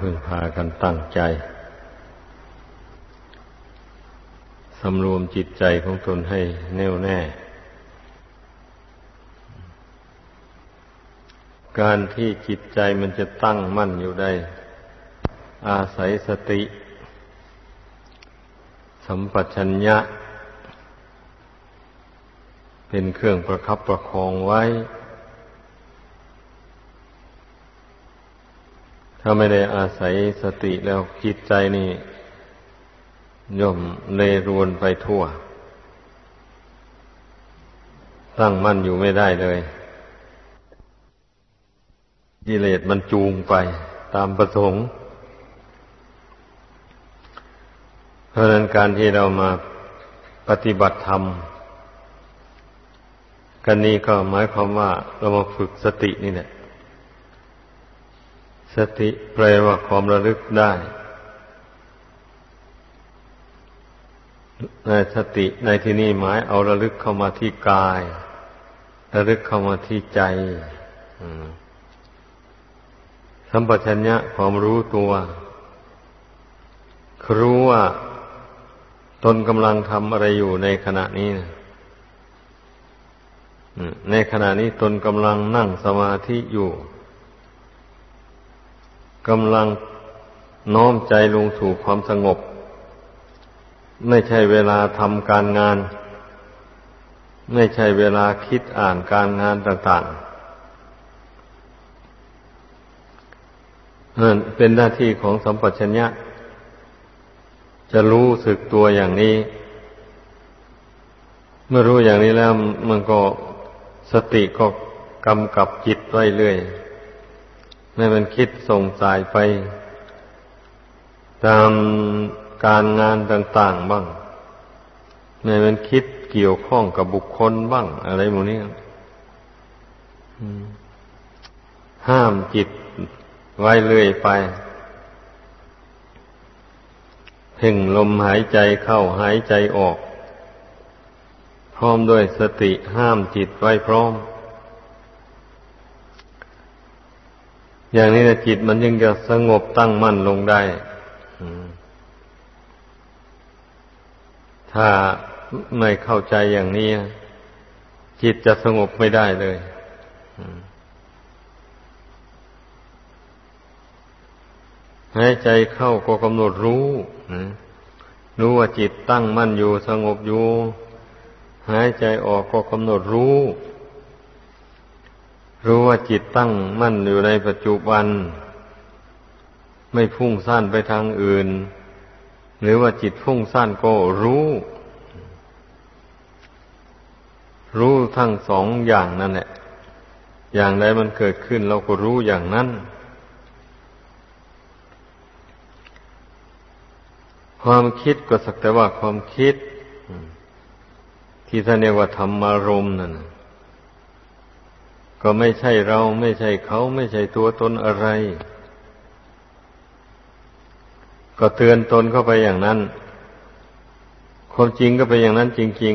พึงพากันตั้งใจสำรวมจิตใจของตนให้แน่วแน่ การที่จิตใจมันจะตั้งมั่นอยู่ได้ อาศัยสติ สัมปชัญญะ เป็นเครื่องประคับประคองไว้ ถ้าไม่ได้อาศัยสติแล้วจิตใจนี่ย่อมเลรวนไปทั่ว ตั้งมั่นอยู่ไม่ได้เลยกิเลสมันจูงไปตามประสงค์ เพราะนั้นการที่เรามาปฏิบัติธรรม กันนี้ก็หมายความว่าเรามาฝึกสตินี่แหละ สติแปลว่าความระลึกได้ในสติในที่นี้หมายเอาระลึกเข้ามาที่กาย ระลึกเข้ามาที่ใจสัมปชัญญะความรู้ตัวรู้ว่าตนกำลังทำอะไรอยู่ในขณะนี้นะในขณะนี้ตนกำลังนั่งสมาธิอยู่ กำลังน้อมใจลงสู่ความสงบ ไม่ใช่เวลาทำการงาน ไม่ใช่เวลาคิดอ่านการงานต่างๆนั่นเป็นหน้าที่ของสัมปชัญญะ จะรู้สึกตัวอย่างนี้ เมื่อรู้อย่างนี้แล้วมันก็สติก็กำกับจิตไว้เรื่อย ให้มันคิดส่งสายไป ตามการงานต่าง ๆ บ้างให้มันคิดเกี่ยวข้องกับบุคคลบ้าง อะไรหมดนี้ห้ามจิตไว้เรื่อยไปเพ่งลมหายใจเข้าหายใจออก พร้อมด้วยสติห้ามจิตไว้พร้อม อย่างนี้นะจิตมันยังจะสงบตั้งมั่นลงได้ถ้าไม่เข้าใจอย่างนี้ จิตจะสงบไม่ได้เลยหายใจเข้าก็กำหนดรู้รู้ว่าจิตตั้งมั่นอยู่สงบอยู่ หายใจออกก็กำหนดรู้ รู้ว่าจิตตั้งมั่นอยู่ในปัจจุบัน ไม่พุ่งซ่านไปทางอื่น หรือว่าจิตพุ่งซ่านก็รู้ รู้ทั้งสองอย่างนั่นแหละ อย่างใดมันเกิดขึ้นเราก็รู้อย่างนั้น ความคิดก็สักแต่ว่าความคิด ที่ท่านเรียกว่าธรรมารมณ์นั่น ก็ไม่ใช่เราไม่ใช่เขาไม่ใช่ตัวตนอะไร ก็เตือนตนเข้าไปอย่างนั้น ความจริงก็เป็นอย่างนั้นจริง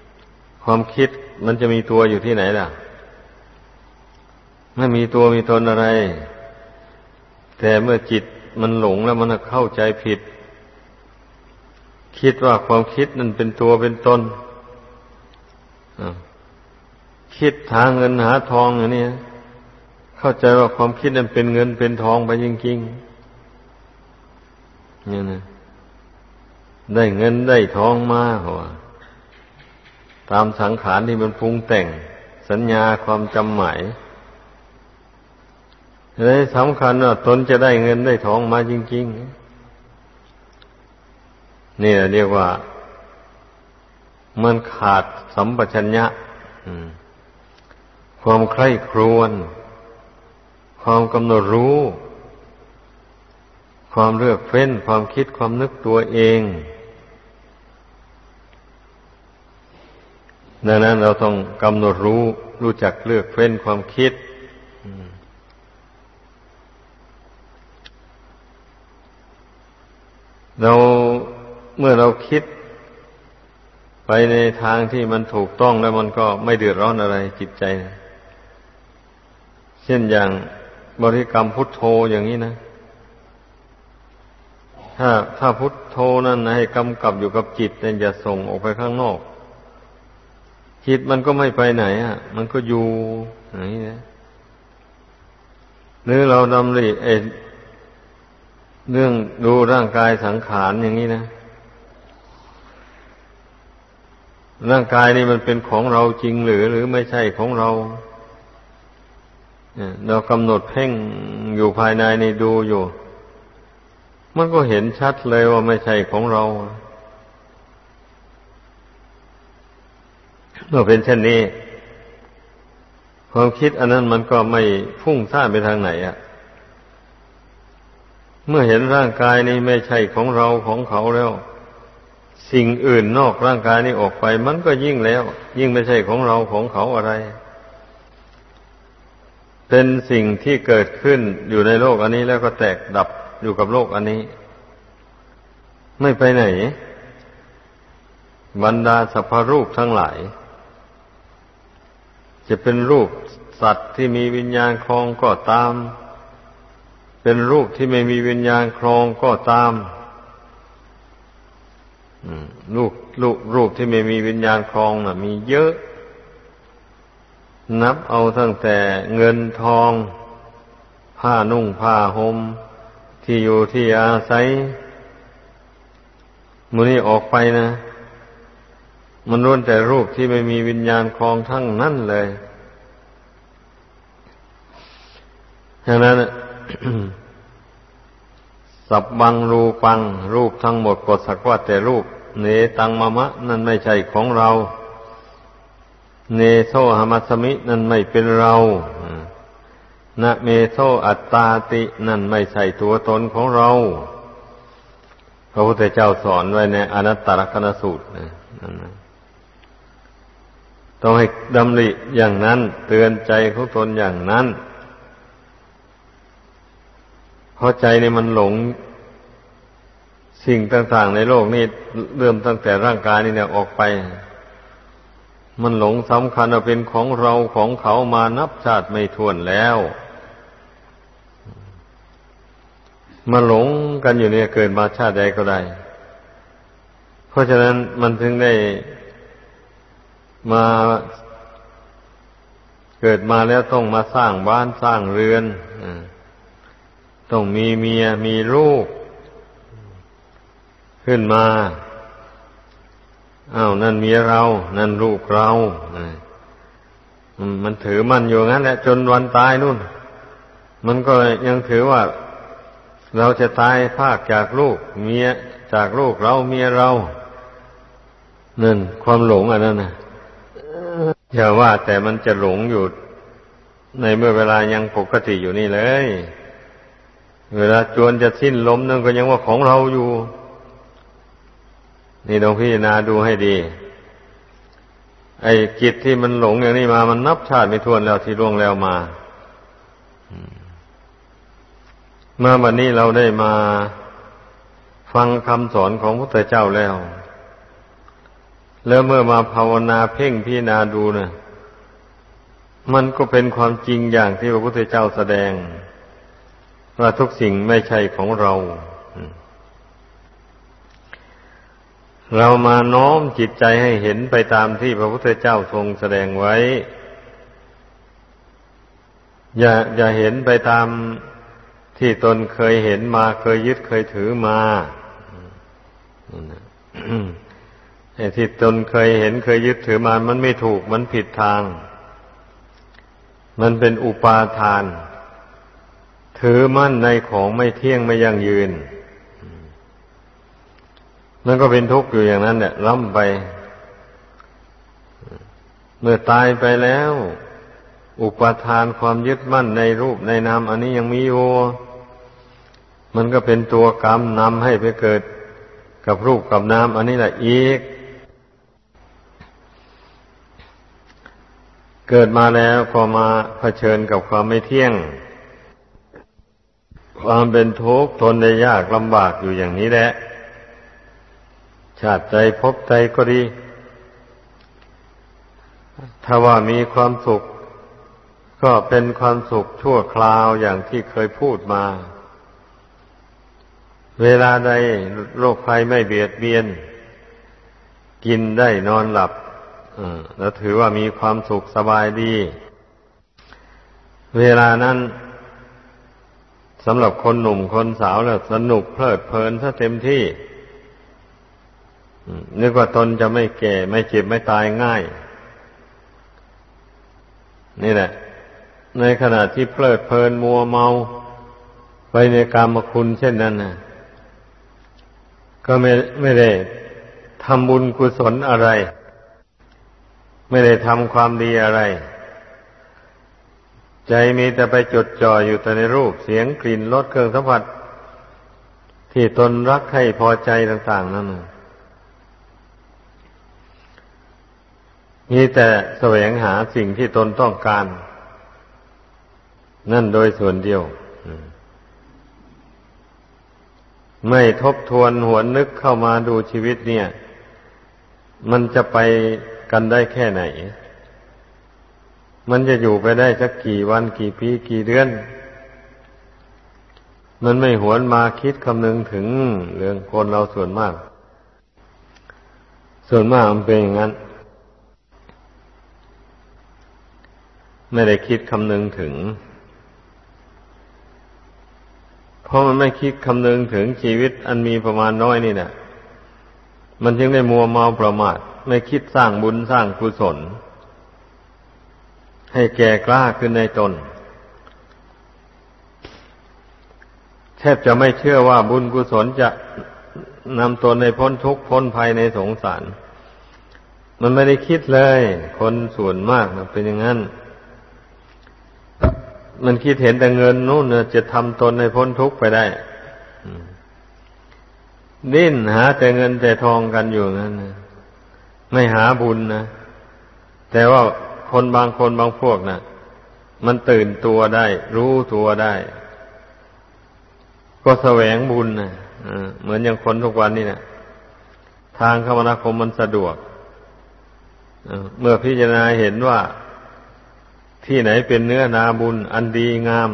ๆความคิดมันจะมีตัวอยู่ที่ไหนล่ะ ไม่มีตัวมีตนอะไร แต่เมื่อจิตมันหลงแล้วมันเข้าใจผิด คิดว่าความคิดนั้นเป็นตัวเป็นตน คิดหาเงินหาทองอย่างนี้เข้าใจว่าความคิดนั้นเป็นเงินเป็นทองไปจริงๆเนี่ยนะได้เงินได้ทองมาหัวตามสังขารที่มันปรุงแต่ง สัญญาความจำหมายเลยสำคัญว่าตนจะได้เงินได้ทองมาจริง ๆ นี่เรียกว่า มันขาดสัมปชัญญะ อืม ความใคร่ครวญความกำหนดรู้ ความเลือกเฟ้น ความคิดความนึกตัวเองดังนั้นเราต้องกำหนดรู้ รู้จักเลือกเฟ้นความคิดเราเมื่อเราคิด ไปในทางที่มันถูกต้องแล้วมันก็ไม่เดือดร้อนอะไรจิตใจนะ เช่นอย่างบริกรรมพุทโธอย่างนี้นะ ถ้าถ้าพุทโธนั่นให้กำกับอยู่กับจิตเนี่ยอย่าส่งออกไปข้างนอก จิตมันก็ไม่ไปไหนอะ มันก็อยู่อย่างนี้นะหรือเราดำริเอเรื่องดูร่างกายสังขารอย่างนี้นะ ร่างกายนี่มันเป็นของเราจริงหรือ หรือไม่ใช่ของเรา เรากำหนดเพ่งอยู่ภายในนี่ดูอยู่ มันก็เห็นชัดเลยว่าไม่ใช่ของเราเมื่อเป็นเช่นนี้ ความคิดอันนั้นมันก็ไม่พุ่งซ่านไปทางไหนอะ่ะ เมื่อเห็นร่างกายนี้ไม่ใช่ของเราของเขาแล้ว สิ่งอื่นนอกร่างกายนี้ออกไป มันก็ยิ่งแล้ว ยิ่งไม่ใช่ของเราของเขาอะไร เป็นสิ่งที่เกิดขึ้นอยู่ในโลกอันนี้แล้วก็แตกดับอยู่กับโลกอันนี้ ไม่ไปไหน บรรดาสัพพรูปทั้งหลาย จะเป็นรูปสัตว์ที่มีวิญญาณครองก็ตาม เป็นรูปที่ไม่มีวิญญาณครองก็ตามรูปรูปรูปที่ไม่มีวิญญาณครองนะ่ะ มีเยอะ นับเอาตั้งแต่เงินทอง ผ้านุ่งผ้าหม่มที่อยู่ที่อาศัยมือนี้ออกไปนะมันล้วนแต่รูปที่ไม่มีวิญญาณคลองทั้งนั้นเลยฉะนั้นสับบังรูปัง รูปทั้งหมดก็สักว่าแต่รูปเนตังมะมะ นั่นไม่ใช่ของเรา เนโซหมัสมินั่นไม่เป็นเรานะเมโซอัตตาตินั่นไม่ใช่ตัวตนของเรา พระพุทธเจ้าสอนไว้ในอนัตตลกนสูตรนะต้องให้ดำริอย่างนั้น เตือนใจของตนอย่างนั้น เพราะใจในมันหลง สิ่งต่างๆในโลกนี้เริ่มตั้งแต่ร่างกายนี่เนี่ยออกไป มันหลงสำคัญว่าเป็นของเราของเขามานับชาติไม่ถ้วนแล้วมาหลงกันอยู่เนี่ยเกิดมาชาติใดก็ได้ เพราะฉะนั้นมันถึงได้มาเกิดมาแล้วต้องมาสร้างบ้านสร้างเรือนต้องมีเมียมีลูก ขึ้นมา อ้าวนั่นเมียเรา นั่นลูกเรามันถือมันอยู่งั้นแหละจนวันตายนู่น มันก็ยังถือว่า เราจะตายภาคจากลูก เมียจากลูกเราเมียเรานั่นความหลงอันนั้นนะอย่าว่าแต่มันจะหลงอยู่ในเมื่อเวลายังปกติอยู่นี่เลย เวลาจวนจะสิ้นลมนั่นก็ยังว่าของเราอยู่ นี่ลองพิจารณาดูให้ดี ไอ้จิตที่มันหลงอย่างนี้มา มันนับชาติไม่ทวนแล้วที่ล่วงแล้วมาเมื่อวันนี้เราได้มาฟังคำสอนของพระพุทธเจ้าแล้ว แล้วเมื่อมาภาวนาเพ่งพิจารณาดูนะมันก็เป็นความจริงอย่างที่พระพุทธเจ้าแสดงว่าทุกสิ่งไม่ใช่ของเรา เรามาน้อมจิตใจให้เห็นไปตามที่พระพุทธเจ้าทรงแสดงไว้ อย่าอย่าเห็นไปตามที่ตนเคยเห็นมาเคยยึดเคยถือมาไอ้ที่ตนเคยเห็นเคยยึดถือมา มันไม่ถูกมันผิดทาง มันเป็นอุปาทาน ถือมั่นในของไม่เที่ยงไม่ยั่งยืน มันก็เป็นทุกข์อยู่อย่างนั้นแหละล้ำไป เมื่อตายไปแล้ว อุปทานความยึดมั่นในรูปในนามอันนี้ยังมีอยู่มันก็เป็นตัวกรรมนำให้ไปเกิดกับรูปกับนามอันนี้แหละอีก เกิดมาแล้วก็มาเผชิญกับความไม่เที่ยง ความเป็นทุกข์ทนได้ยากลำบากอยู่อย่างนี้แหละ ชาติใจพบใจก็ดี ถ้าว่ามีความสุข ก็เป็นความสุขชั่วคราวอย่างที่เคยพูดมา เวลาใดโรคภัยไม่เบียดเบียน กินได้นอนหลับแล้วถือว่ามีความสุขสบายดี เวลานั้นสำหรับคนหนุ่มคนสาวแล้วสนุกเพลิดเพลินถ้าเต็มที่ นึกว่าตนจะไม่แก่ ไม่เจ็บไม่ตายง่าย นี่แหละ ในขณะที่เพลิดเพลินมัวเมาไปในกามคุณเช่นนั้นนะก็ไม่ไม่ได้ทำบุญกุศลอะไร ไม่ได้ทำความดีอะไร ใจมีแต่ไปจดจ่ออยู่แต่ในรูปเสียงกลิ่นรสเครื่องสัมผัส ที่ตนรักให้พอใจต่าง ๆ นั่น มีแต่แสวงหาสิ่งที่ตนต้องการ นั่นโดยส่วนเดียว ไม่ทบทวนหวนนึกเข้ามาดูชีวิตเนี่ย มันจะไปกันได้แค่ไหน มันจะอยู่ไปได้สักกี่วันกี่ปีกี่เดือน มันไม่หวนมาคิดคำนึงถึงเรื่องคนเราส่วนมาก ส่วนมากมันเป็นอย่างนั้น ไม่ได้คิดคำนึงถึง เพราะมันไม่คิดคำนึงถึงชีวิตอันมีประมาณน้อยนี่นะมันจึงได้มัวเมาประมาท ไม่คิดสร้างบุญสร้างกุศล ให้แก่กล้าขึ้นในตน แทบจะไม่เชื่อว่าบุญกุศลจะนำตนในพ้นทุกข์พ้นภัยในสงสาร มันไม่ได้คิดเลย คนส่วนมากนะเป็นอย่างนั้น มันคิดเห็นแต่เงินนู่นจะทำตนในพ้นทุกข์ไปได้ดิ้นหาแต่เงินแต่ทองกันอยู่นั่นไม่หาบุญนะ แต่ว่าคนบางคนบางพวกนะมันตื่นตัวได้ รู้ตัวได้ ก็แสวงบุญนะเหมือนอย่างคนทุกวันนี่นะทางคมนาคมมันสะดวกเมื่อพิจารณาเห็นว่า ที่ไหนเป็นเนื้อนาบุญอันดีงาม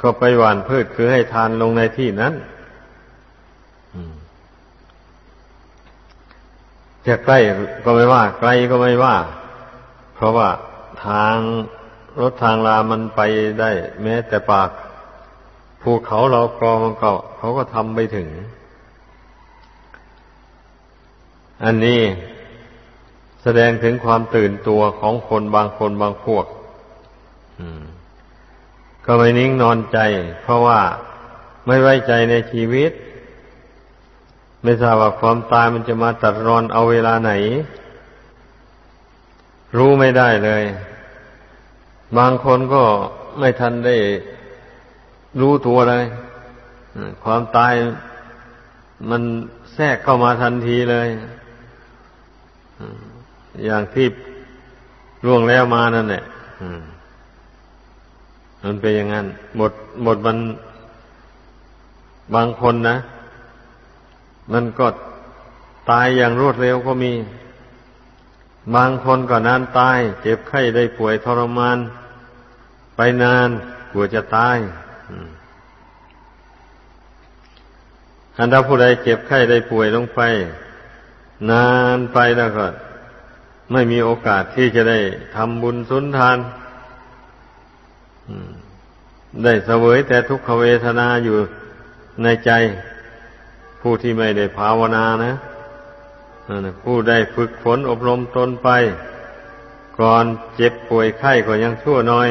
ก็ไปหว่านพืชคือให้ทานลงในที่นั้นจะใกล้ก็ไม่ว่า ไกลก็ไม่ว่า เพราะว่าทางรถทางลามันไปได้ แม้แต่ปากภูเขาเรากรองก็เขาก็ทำไปถึง อันนี้ แสดงถึงความตื่นตัวของคนบางคนบางพวกก็ไม่นิ่งนอนใจ เพราะว่าไม่ไว้ใจในชีวิต ไม่ทราบว่าความตายมันจะมาตัดรอนเอาเวลาไหน รู้ไม่ได้เลย บางคนก็ไม่ทันได้รู้ตัวเลยความตายมันแทรกเข้ามาทันทีเลย อย่างที่ล่วงแล้วมานั่นแหละมันเป็นอย่างนั้น หมดหมดมันบางคนนะ มันก็ตายอย่างรวดเร็วก็มี บางคนก็นานตาย เจ็บไข้ได้ป่วยทรมาน ไปนานกลัวจะตายอันถ้าผู้ใดเจ็บไข้ได้ป่วยลงไป นานไปแล้วก็ ไม่มีโอกาสที่จะได้ทำบุญสุนทานได้เสวยแต่ทุกขเวทนาอยู่ในใจ ผู้ที่ไม่ได้ภาวนานะผู้ได้ฝึกฝนอบรมตนไป ก่อนเจ็บป่วยไข้ก็ยังชั่วน้อย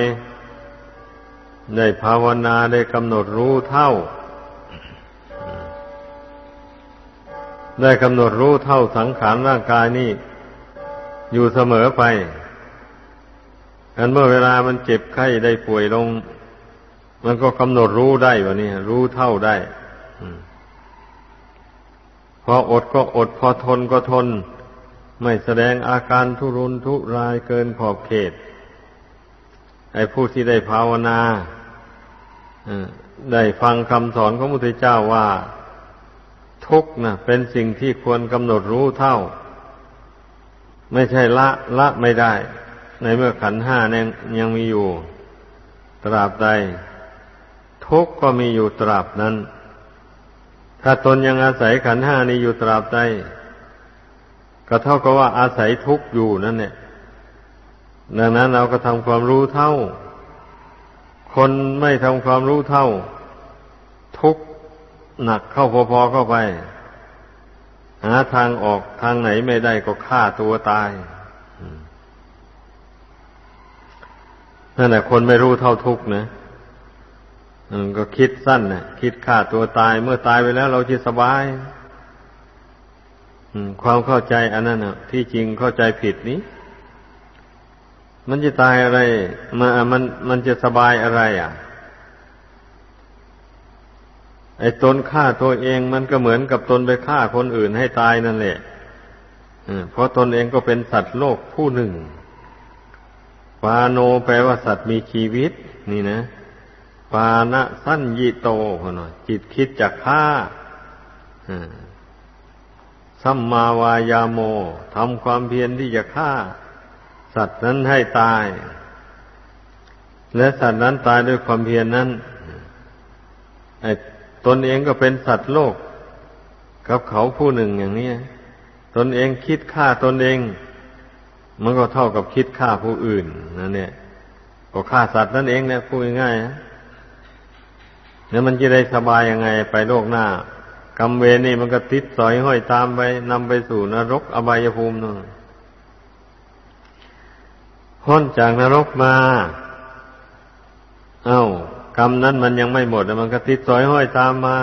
ได้ภาวนาได้กำหนดรู้เท่า ได้กำหนดรู้เท่าสังขารร่างกายนี่ อยู่เสมอไปอันเมื่อเวลามันเจ็บไข้ได้ป่วยลง มันก็กำหนดรู้ได้วะนี่รู้เท่าได้พออดก็อด พอทนก็ทน ไม่แสดงอาการทุรุนทุรายเกินขอบเขต ไอ้ผู้ที่ได้ภาวนาได้ฟังคำสอนของพระพุทธเจ้าว่า ทุกข์นะเป็นสิ่งที่ควรกำหนดรู้เท่า ไม่ใช่ละละไม่ได้ ในเมื่อขันห้าเนี่ยยังมีอยู่ ตราบใด ทุกก็มีอยู่ตราบนั้น ถ้าตนยังอาศัยขันห้านี้อยู่ตราบใดก็เท่ากับว่าอาศัยทุกอยู่นั่นเนี่ยดังนั้นเราก็ทำความรู้เท่า คนไม่ทำความรู้เท่า ทุกหนักเข้าพอๆเข้าไป หาทางออกทางไหนไม่ได้ก็ฆ่าตัวตายนั่นแหละคนไม่รู้เท่าทุกข์นะก็คิดสั้นนะคิดฆ่าตัวตาย เมื่อตายไปแล้วเราจะสบายความเข้าใจอันนั้นนะที่จริงเข้าใจผิดนี้มันจะตายอะไรมันมันมันจะสบายอะไร อะ ไอ้ตนฆ่าตัวเองมันก็เหมือนกับตนไปฆ่าคนอื่นให้ตายนั่นแหละเพราะตนเองก็เป็นสัตว์โลกผู้หนึ่ง ปาโนแปลว่าสัตว์มีชีวิต นี่นะ ปานะสั้นยิโตหน่อยจิตคิดจะฆ่าสัมมาวายาโมทำความเพียรที่จะฆ่า สัตว์นั้นให้ตาย และสัตว์นั้นตายด้วยความเพียรนนั้นไอ ตนเองก็เป็นสัตว์โลก กับเขาผู้หนึ่งอย่างนี้ตนเองคิดฆ่าตนเอง มันก็เท่ากับคิดฆ่าผู้อื่นนั่นเนี่ยก็ฆ่าสัตว์นั่นเองเนี่ยพูดง่ายๆแล้วมันจะได้สบายยังไงไปโลกหน้ากรรมเวรนี่มันก็ติดสอยห้อยตามไปนำไปสู่นรกอบายภูมินั่นพ้นจากนรกมา เอา้า กรรมนั้นมันยังไม่หมดมันก็ติดสอยห้อยตามมา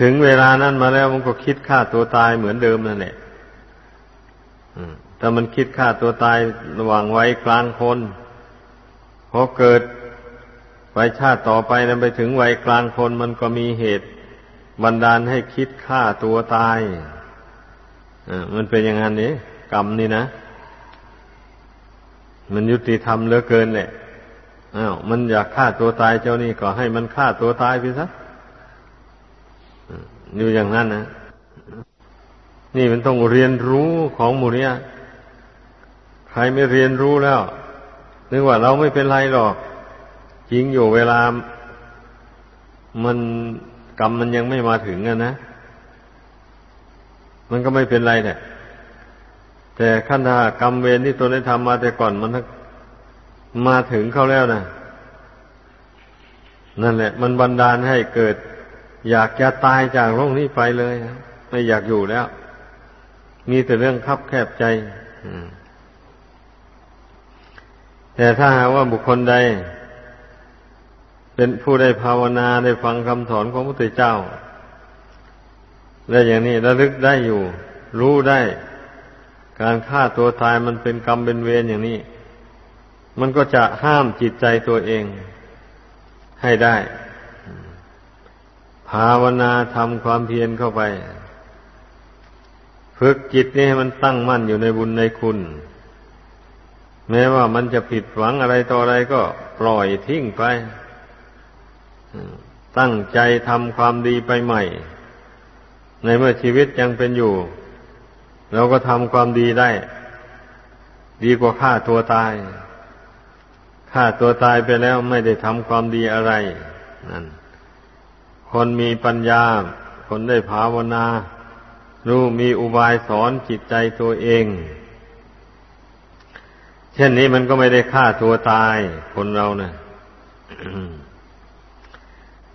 ถึงเวลานั้นมาแล้วมันก็คิดฆ่าตัวตายเหมือนเดิมนั่นแหละแต่มันคิดฆ่าตัวตายระหว่างไว้กลางคนพอเกิดไปชาติต่อไปนั้นไปถึงวัยกลางคนมันก็มีเหตุบันดาลให้คิดฆ่าตัวตายมันเป็นอย่างนั้นนี้กรรมนี่นะ มันยุติธรรมเหลือเกินแหละ อ้าวมันอยากฆ่าตัวตายเจ้านี่ก็ให้มันฆ่าตัวตายไปซะอยู่อย่างนั้นนะนี่มันต้องเรียนรู้ของหมู่นี้ใครไม่เรียนรู้แล้วนึกว่าเราไม่เป็นไรหรอกจริงอยู่เวลา มันกรรมมันยังไม่มาถึงอะนะมันก็ไม่เป็นไรเนี่ยแต่ขั้นถ้ากรรมเวรที่ตนได้ทำมาแต่ก่อนมัน มาถึงเขาแล้วนะนั่นแหละ มันบันดาลให้เกิด อยากจะตายจากโลกนี้ไปเลยไม่อยากอยู่แล้ว มีแต่เรื่องคับแคบใจแต่ถ้าหากว่าบุคคลใด เป็นผู้ได้ภาวนาได้ฟังคำสอนของพระพุทธเจ้า และอย่างนี้ระลึกได้อยู่ รู้ได้ การฆ่าตัวตายมันเป็นกรรมเป็นเวรอย่างนี้ มันก็จะห้ามจิตใจตัวเองให้ได้ ภาวนาทำความเพียรเข้าไป ฝึกจิตนี้ให้มันตั้งมั่นอยู่ในบุญในคุณ แม้ว่ามันจะผิดหวังอะไรต่ออะไรก็ปล่อยทิ้งไป ตั้งใจทำความดีไปใหม่ ในเมื่อชีวิตยังเป็นอยู่เราก็ทำความดีได้ ดีกว่าฆ่าตัวตาย ฆ่าตัวตายไปแล้วไม่ได้ทำความดีอะไรนั่นคนมีปัญญา คนได้ภาวนา รู้มีอุบายสอนจิตใจตัวเอง เช่นนี้มันก็ไม่ได้ฆ่าตัวตาย คนเราเนะ่ย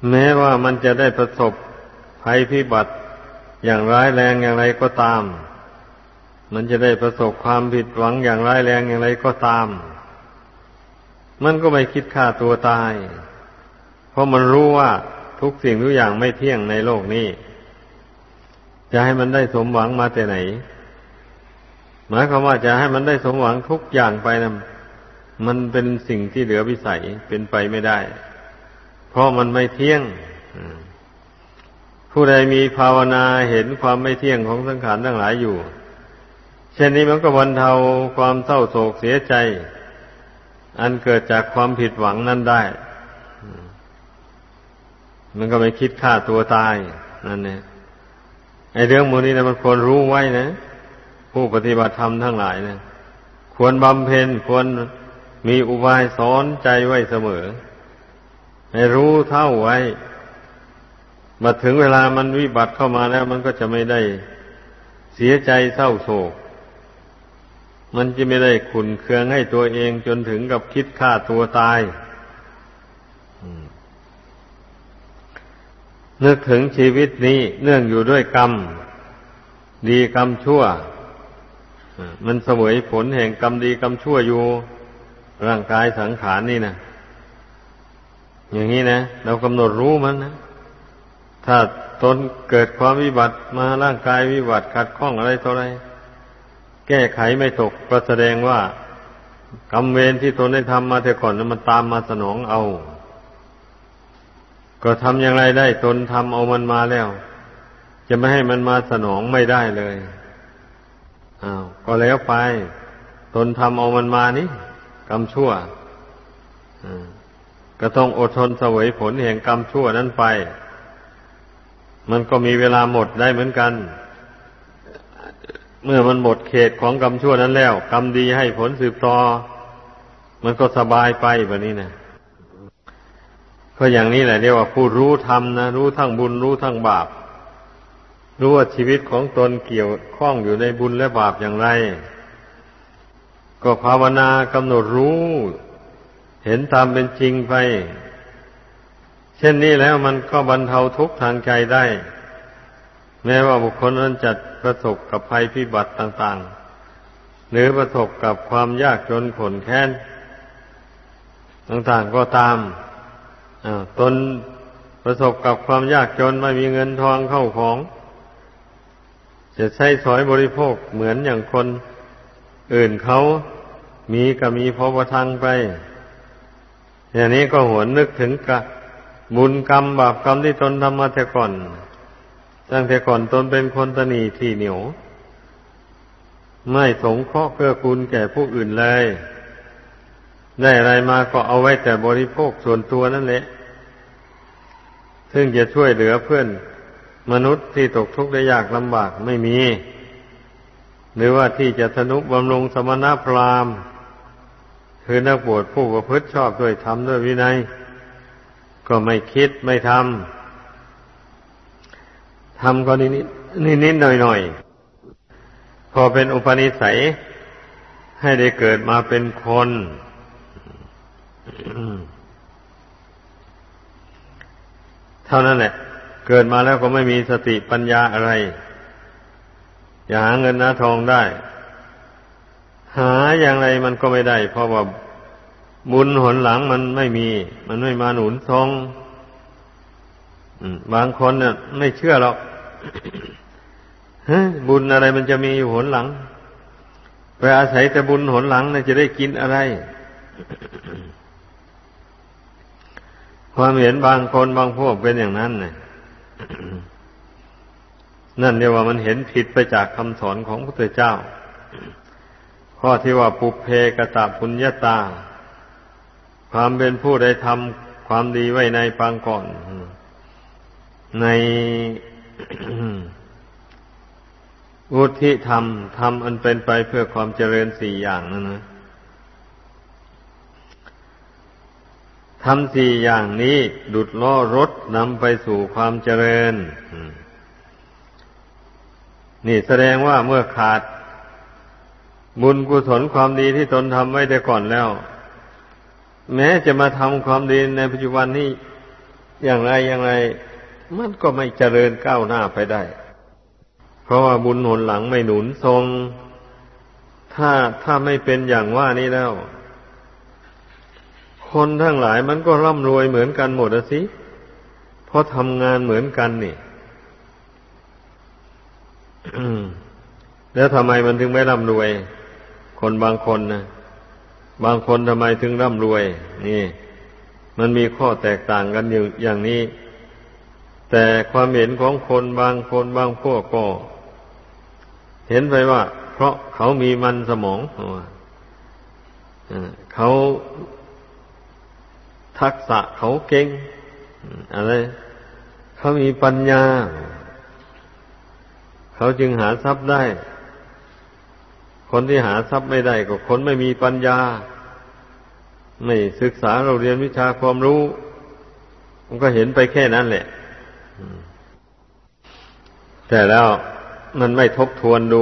แม้ว่ามันจะได้ประสบภัยพิบัติอย่างร้ายแรงอย่างไรก็ตาม มันจะได้ประสบความผิดหวังอย่างร้ายแรงอย่างไรก็ตาม มันก็ไม่คิดฆ่าตัวตาย เพราะมันรู้ว่าทุกสิ่งทุกอย่างไม่เที่ยงในโลกนี้ จะให้มันได้สมหวังมาแต่ไหน หมายความว่าจะให้มันได้สมหวังทุกอย่างไปนะมันเป็นสิ่งที่เหลือวิสัยเป็นไปไม่ได้ เพราะมันไม่เที่ยง ผู้ใดมีภาวนาเห็นความไม่เที่ยงของสังขารทั้งหลายอยู่ เช่นนี้มันก็บรรเทาความเศร้าโศกเสียใจ อันเกิดจากความผิดหวังนั้นได้ มันก็ไม่คิดฆ่าตัวตายนั่นเนี่ยไอเรื่องมูนี้นะมันควรรู้ไว้นะ ผู้ปฏิบัติธรรมทั้งหลายนะควรบำเพ็ญควรมีอุบายสอนใจไว้เสมอ ให้รู้เท่าไว้ มาถึงเวลามันวิบัติเข้ามาแล้ว มันก็จะไม่ได้เสียใจเศร้าโศก มันจะไม่ได้ขุนเคืองให้ตัวเองจนถึงกับคิดฆ่าตัวตายนึกถึงชีวิตนี้เนื่องอยู่ด้วยกรรม ดีกรรมชั่ว มันเสวยผลแห่งกรรมดีกรรมชั่วอยู่ ร่างกายสังขารนี่นะอย่างนี้นะเรากำหนดรู้มันนะถ้าตนเกิดความวิบัติมาร่างกายวิบัติขัดข้องอะไรเท่าไร แก้ไขไม่ตกก็แสดงว่ากรรมเวรที่ตนได้ทำมาแต่ก่อนนั้นมันตามมาสนองเอา ก็ทำอย่างไรได้ตนทำเอามันมาแล้ว จะไม่ให้มันมาสนองไม่ได้เลยอ้าวก็แล้วไป ตนทำเอามันมานี่กรรมชั่วก็ต้องอดทนเสวยผลแห่งกรรมชั่วนั้นไป มันก็มีเวลาหมดได้เหมือนกัน เมื่อมันหมดเขตของกรรมชั่วนั้นแล้ว กรรมดีให้ผลสืบต่อ มันก็สบายไปแบบนี้นะก็อย่างนี้แหละเรียกว่าผู้รู้ธรรมนะรู้ทั้งบุญรู้ทั้งบาป รู้ว่าชีวิตของตนเกี่ยวข้องอยู่ในบุญและบาปอย่างไร ก็ภาวนากำหนดรู้ เห็นตามเป็นจริงไป เช่นนี้แล้วมันก็บรรเทาทุกข์ทางใจได้ แม้ว่าบุคคลนั้นจะประสบกับภัยพิบัติต่างๆ หรือประสบกับความยากจนขนแค้นต่างๆก็ตามตนประสบกับความยากจนไม่มีเงินทองเข้าของ จะใช้สอยบริโภคเหมือนอย่างคนอื่นเขามีก็มีพอประทังไป อย่างนี้ก็หวนนึกถึงกะบุญกรรมบาปกรรมที่ตนทำมาแต่ก่อน ตั้งแต่ก่อนตนเป็นคนตนีที่เหนียว ไม่สงเคราะห์เพื่อคุณแก่ผู้อื่นเลย ได้อะไรมาก็เอาไว้แต่บริโภคส่วนตัวนั่นแหละ ซึ่งจะช่วยเหลือเพื่อนมนุษย์ที่ตกทุกข์ได้ยากลำบากไม่มี หรือว่าที่จะทนุบำรุงสมณพราหมณ์คือนักบวชผู้ประพฤติชอบด้วยธรรมด้วยวินัย ก็ไม่คิดไม่ทำ ทำก็นิดนิดนิดหน่อยหน่อยพอเป็นอุปนิสัย ให้ได้เกิดมาเป็นคนเท่านั้นแหละ เกิดมาแล้วก็ไม่มีสติปัญญาอะไร อย่าหาเงินนาทองได้ หาอย่างไรมันก็ไม่ได้ เพราะว่าบุญหนหลังมันไม่มี มันไม่มาหนุนทรงบางคนเนี่ยไม่เชื่อหรอก บุญอะไรมันจะมีอยู่หนหลัง ไปอาศัยแต่บุญหนหลังนะจะได้กินอะไร ความเห็นบางคนบางพวกเป็นอย่างนั้นเนี่ยนั่นเรียกว่ามันเห็นผิดไปจากคำสอนของพระพุทธเจ้า ข้อที่ว่าปุเพกตะปุญญาตา ความเป็นผู้ได้ทำความดีไว้ในปางก่อน ใน วุธิธรรมทำอันเป็นไปเพื่อความเจริญสี่อย่างนั่นนะทำสี่อย่างนี้ดุดล้อรถนำไปสู่ความเจริญ นี่แสดงว่าเมื่อขาด บุญกุศลความดีที่ตนทำไว้แต่ก่อนแล้ว แม้จะมาทำความดีในปัจจุบันนี้อย่างไรอย่างไร มันก็ไม่เจริญก้าวหน้าไปได้ เพราะว่าบุญหนหลังไม่หนุนทรง ถ้าถ้าไม่เป็นอย่างว่านี้แล้ว คนทั้งหลายมันก็ร่ำรวยเหมือนกันหมดสิ เพราะทำงานเหมือนกันนี่แล้วทำไมมันถึงไม่ร่ำรวย คนบางคนนะบางคนทำไมถึงร่ำรวย นี่ มันมีข้อแตกต่างกันอยู่อย่างนี้ แต่ความเห็นของคนบางคนบางพวกก็ เห็นไปว่า เพราะเขามีมันสมองเขาทักษะเขาเก่งอะไรเขามีปัญญา เขาจึงหาทรัพย์ได้ คนที่หาทรัพย์ไม่ได้ก็คนไม่มีปัญญา ไม่ศึกษาเราเรียนวิชาความรู้ มันก็เห็นไปแค่นั้นแหละ แต่แล้ว มันไม่ทบทวนดู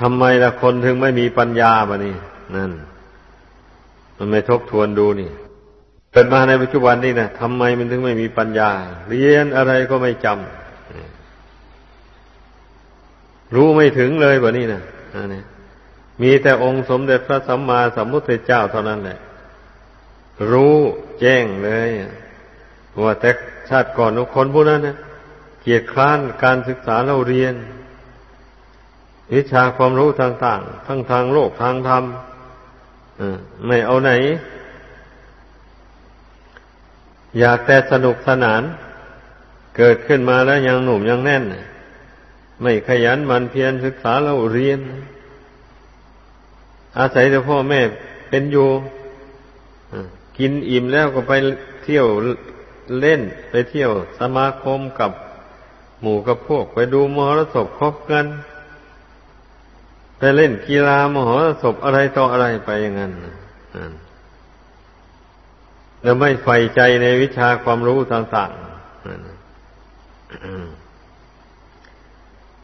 ทำไมละคนถึงไม่มีปัญญาบะนี่นั่น มันไม่ทบทวนดูนี่เกิดมาในปัจจุบันนี่นะทำไมมันถึงไม่มีปัญญา เรียนอะไรก็ไม่จำรู้ไม่ถึงเลยบะนี่นะนี่มีแต่องค์สมเด็จพระสัมมาสัมพุทธเจ้าเท่านั้นแหละ รู้แจ้งเลยว่าแต่ชาติก่อนคนผู้นั้นนะ เกียรคร้านการศึกษาเราเรียน วิชาความรู้ต่างๆ ทั้งทางโลกทางธรรมไม่เอาไหน อยากแต่สนุกสนาน เกิดขึ้นมาแล้วยังหนุ่มยังแน่น ไม่ขยันมันเพียรศึกษาเราเรียน อาศัยแต่พ่อแม่เป็นอยู่กินอิ่มแล้วก็ไปเที่ยวเล่นไปเที่ยวสมาคมกับ หมู่กับพวกไปดูมหรสพคบกัน ไปเล่นกีฬามหรสพอะไรต่ออะไรไปอย่างนั้นแล้วไม่ใฝ่ใจในวิชาความรู้ต่างๆ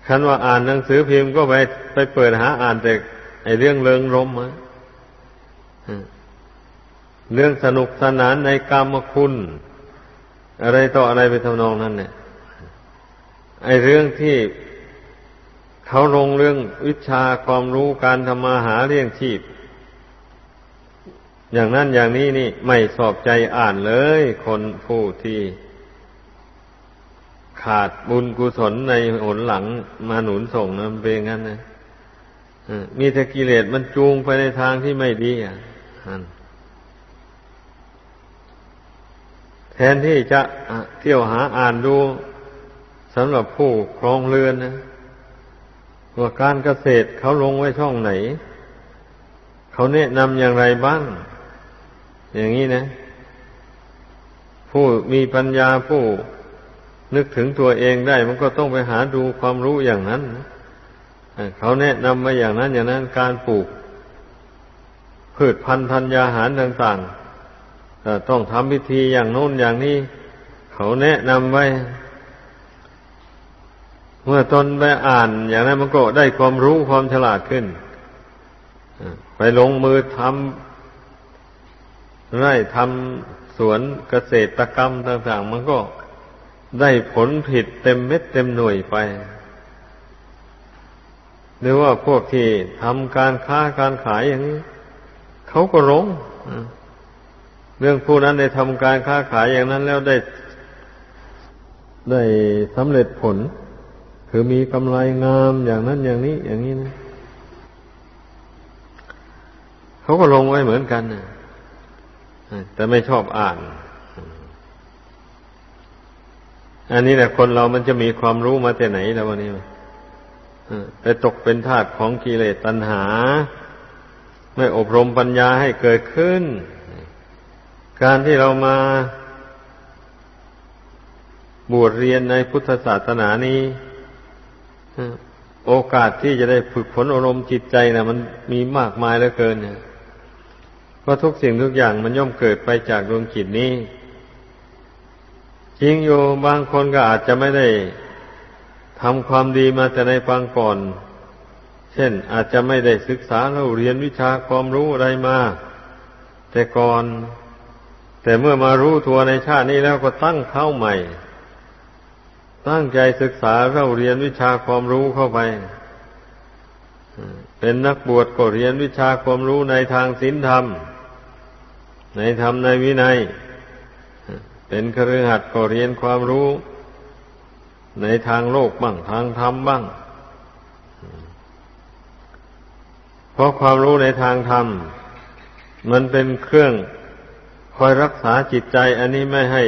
คันว่าอ่านหนังสือพิมพ์ก็ไปไปเปิดหาอ่านแต่ไอเรื่องเริงรมะเรื่องสนุกสนานในกรรมคุณ อะไรต่ออะไรไปทำนองนั้นเนี่ย ไอเรื่องที่เขาลงเรื่องวิชาความรู้การทำมาหาเลี้ยงชีพ อย่างนั้นอย่างนี้นี่ไม่สอบใจอ่านเลย คนผู้ที่ ขาดบุญกุศลในหนหลังมาหนุนส่งนะเป็นงั้นนะมีแต่กิเลสมันจูงไปในทางที่ไม่ดีอะแทนที่จะเที่ยวหาอ่านดู สำหรับผู้ครองเรือนนะว่าการเกษตรเขาลงไว้ช่องไหน เขาแนะนำอย่างไรบ้าง อย่างนี้นะ ผู้มีปัญญาผู้นึกถึงตัวเองได้ มันก็ต้องไปหาดูความรู้อย่างนั้นเขาแนะนำมาอย่างนั้น อย่างนั้นการปลูก พืชพันธุ์ธัญญาหารต่างๆต้องทำพิธีอย่างโน้นอย่างนี้ เขาแนะนำไว้ เมื่อตนไปอ่านอย่างนั้นมันก็ได้ความรู้ความฉลาดขึ้น ไปลงมือทำไร่ทำสวนเกษตรกรรมต่าง ๆ มันก็ได้ผลผิดเต็มเม็ดเต็มหน่วยไป หรือว่าพวกที่ทำการค้าการขายอย่างนี้เขาก็หลงเรื่องผู้นั้นได้ทำการค้าขายอย่างนั้นแล้วได้ ได้สำเร็จผล คือมีกำไรงามอย่างนั้นอย่างนี้ อย่างนี้นะเขาก็ลงไว้เหมือนกันนะแต่ไม่ชอบอ่าน อันนี้แหละคนเรามันจะมีความรู้มาแต่ไหนแล้ววันนี้ไปตกเป็นทาสของกิเลสตัณหา ไม่อบรมปัญญาให้เกิดขึ้น การที่เรามาบวชเรียนในพุทธศาสนานี้ โอกาสที่จะได้ฝึกฝนอารมณ์จิตใจนะมันมีมากมายเหลือเกินเนี่ยเพราะทุกสิ่งทุกอย่างมันย่อมเกิดไปจากดวงจิตนี้ จริงอยู่บางคนก็อาจจะไม่ได้ทำความดีมาแต่ในปางก่อน เช่นอาจจะไม่ได้ศึกษาเราเรียนวิชาความรู้อะไรมา แต่ก่อน แต่เมื่อมารู้ทัวในชาตินี้แล้วก็ตั้งเข้าใหม่ ตั้งใจศึกษาเข้าเรียนวิชาความรู้เข้าไป เป็นนักบวชก็เรียนวิชาความรู้ในทางศีลธรรม ในธรรมในวินัย เป็นครือขัดก็เรียนความรู้ ในทางโลกบ้างทางธรรมบ้าง เพราะความรู้ในทางธรรม มันเป็นเครื่องคอยรักษาจิตใจ อันนี้ไม่ให้